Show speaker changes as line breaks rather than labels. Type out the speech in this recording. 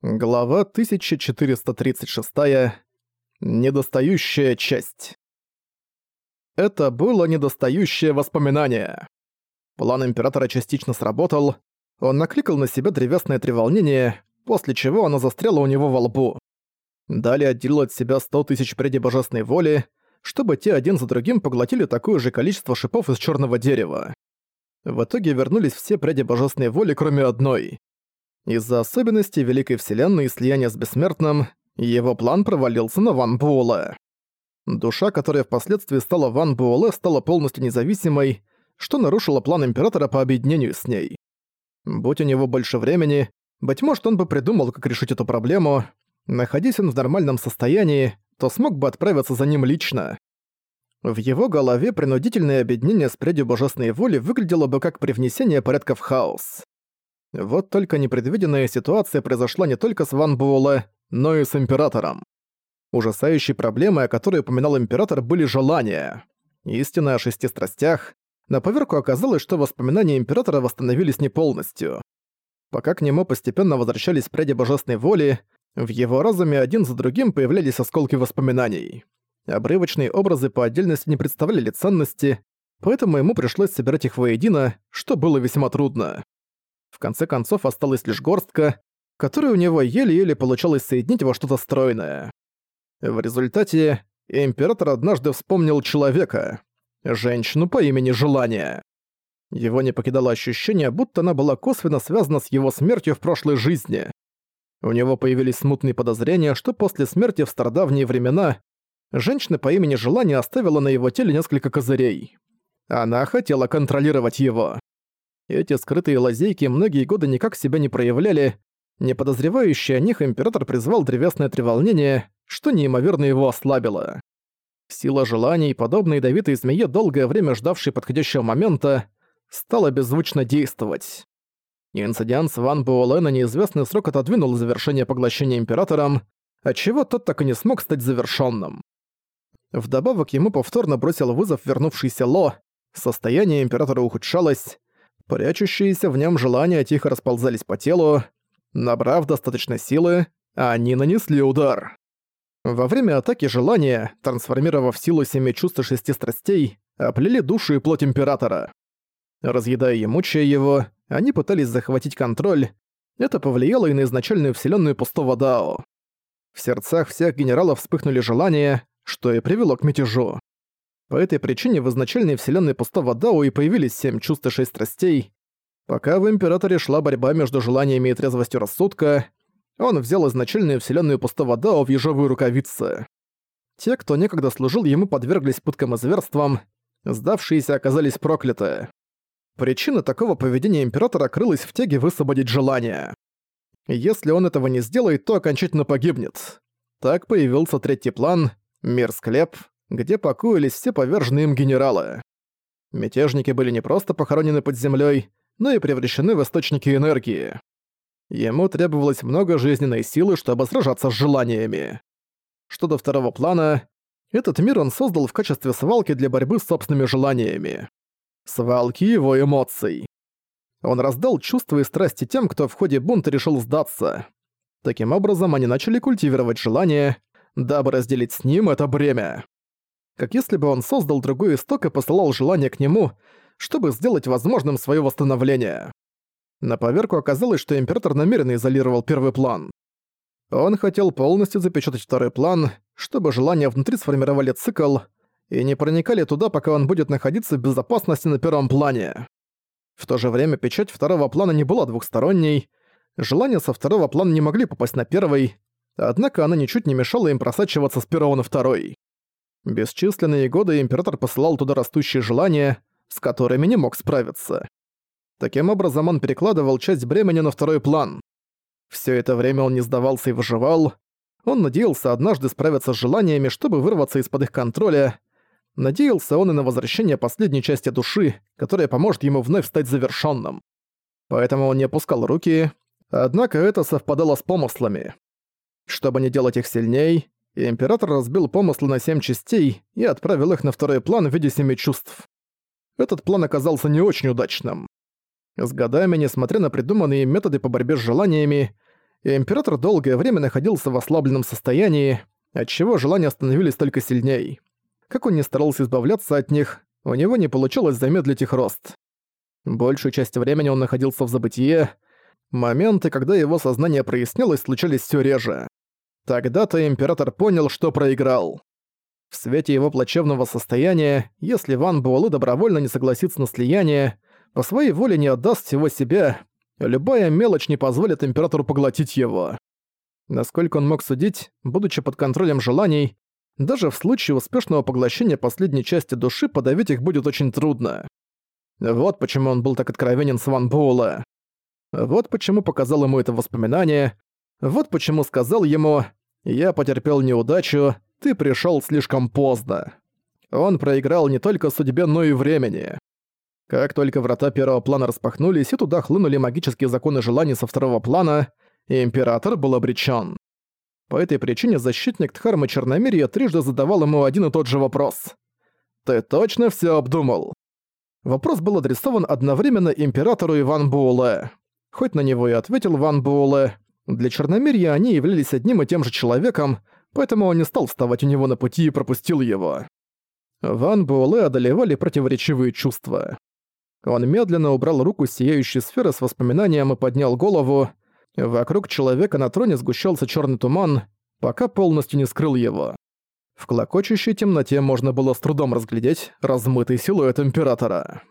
Глава 1436. Недостающая часть. Это было недостающее воспоминание. План Императора частично сработал, он накликал на себя древесное треволнение, после чего оно застряло у него во лбу. Далее отделил от себя сто тысяч прядей божественной воли, чтобы те один за другим поглотили такое же количество шипов из черного дерева. В итоге вернулись все пряди божественной воли, кроме одной. Из-за особенностей Великой Вселенной и слияния с Бессмертным, его план провалился на Ван Буэлэ. Душа, которая впоследствии стала Ван Буэлэ, стала полностью независимой, что нарушило план Императора по объединению с ней. Будь у него больше времени, быть может, он бы придумал, как решить эту проблему. Находясь он в нормальном состоянии, то смог бы отправиться за ним лично. В его голове принудительное объединение с предью божественной воли выглядело бы как привнесение порядка в хаос. Вот только непредвиденная ситуация произошла не только с Ван Буэлэ, но и с Императором. Ужасающей проблемой, о которой упоминал Император, были желания. Истина о шести страстях. На поверку оказалось, что воспоминания Императора восстановились не полностью. Пока к нему постепенно возвращались пряди божественной воли, в его разуме один за другим появлялись осколки воспоминаний. Обрывочные образы по отдельности не представляли ценности, поэтому ему пришлось собирать их воедино, что было весьма трудно. В конце концов осталась лишь горстка, которую у него еле-еле получалось соединить во что-то стройное. В результате император однажды вспомнил человека, женщину по имени Желание. Его не покидало ощущение, будто она была косвенно связана с его смертью в прошлой жизни. У него появились смутные подозрения, что после смерти в стародавние времена женщина по имени Желание оставила на его теле несколько козырей. Она хотела контролировать его. Эти скрытые лазейки многие годы никак себя не проявляли, не подозревающий о них император призвал древесное треволнение, что неимоверно его ослабило. Сила желаний, подобной ядовитой змее, долгое время ждавшей подходящего момента, стала беззвучно действовать. Инцидент с Ван Буэлэ на неизвестный срок отодвинул завершение поглощения императором, отчего тот так и не смог стать завершенным. Вдобавок ему повторно бросил вызов вернувшийся Ло, состояние императора ухудшалось, Прячущиеся в нем желания тихо расползались по телу. Набрав достаточно силы, они нанесли удар. Во время атаки желания, трансформировав силу семи чувств и шести страстей, оплели душу и плоть Императора. Разъедая и мучая его, они пытались захватить контроль. Это повлияло и на изначальную вселенную пустого Дао. В сердцах всех генералов вспыхнули желания, что и привело к мятежу. По этой причине в изначальной вселенной пустого Дао и появились семь чувств и шесть страстей. Пока в Императоре шла борьба между желаниями и трезвостью рассудка, он взял изначальную вселенную пустого Дао в ежовые рукавицы. Те, кто некогда служил ему, подверглись пыткам и зверствам, сдавшиеся оказались прокляты. Причина такого поведения Императора крылась в теге высвободить желание. Если он этого не сделает, то окончательно погибнет. Так появился третий план — Мир-склеп, где покоились все поверженные им генералы. Мятежники были не просто похоронены под землей, но и превращены в источники энергии. Ему требовалось много жизненной силы, чтобы сражаться с желаниями. Что до второго плана, этот мир он создал в качестве свалки для борьбы с собственными желаниями. Свалки его эмоций. Он раздал чувства и страсти тем, кто в ходе бунта решил сдаться. Таким образом, они начали культивировать желание, дабы разделить с ним это бремя как если бы он создал другой исток и посылал желание к нему, чтобы сделать возможным свое восстановление. На поверку оказалось, что Император намеренно изолировал первый план. Он хотел полностью запечатать второй план, чтобы желания внутри сформировали цикл и не проникали туда, пока он будет находиться в безопасности на первом плане. В то же время печать второго плана не была двухсторонней, желания со второго плана не могли попасть на первый, однако она ничуть не мешала им просачиваться с первого на второй. Бесчисленные годы император посылал туда растущие желания, с которыми не мог справиться. Таким образом, он перекладывал часть бремени на второй план. Все это время он не сдавался и выживал. Он надеялся однажды справиться с желаниями, чтобы вырваться из-под их контроля. Надеялся он и на возвращение последней части души, которая поможет ему вновь стать завершенным. Поэтому он не опускал руки, однако это совпадало с помыслами. Чтобы не делать их сильней, император разбил помыслы на семь частей и отправил их на второй план в виде семи чувств. Этот план оказался не очень удачным. С годами, несмотря на придуманные методы по борьбе с желаниями, император долгое время находился в ослабленном состоянии, отчего желания становились только сильней. Как он ни старался избавляться от них, у него не получилось замедлить их рост. Большую часть времени он находился в забытие. Моменты, когда его сознание прояснилось, случались все реже. Тогда-то император понял, что проиграл. В свете его плачевного состояния, если Ван Буэлэ добровольно не согласится на слияние, по своей воле не отдаст всего себя, любая мелочь не позволит императору поглотить его. Насколько он мог судить, будучи под контролем желаний, даже в случае успешного поглощения последней части души подавить их будет очень трудно. Вот почему он был так откровенен с Ван Буэлэ. Вот почему показал ему это воспоминание. Вот почему сказал ему «Я потерпел неудачу, ты пришел слишком поздно». Он проиграл не только судьбе, но и времени. Как только врата первого плана распахнулись и туда хлынули магические законы желаний со второго плана, император был обречен. По этой причине защитник Дхармы Черномирья трижды задавал ему один и тот же вопрос. «Ты точно все обдумал?» Вопрос был адресован одновременно императору Иван Буэлэ. Хоть на него и ответил Ван Буэлэ, для Черномирья они являлись одним и тем же человеком, поэтому он не стал вставать у него на пути и пропустил его. Ван Буэлэ одолевали противоречивые чувства. Он медленно убрал руку с сияющей сферы с воспоминанием и поднял голову. Вокруг человека на троне сгущался черный туман, пока полностью не скрыл его. В клокочущей темноте можно было с трудом разглядеть размытый силуэт Императора.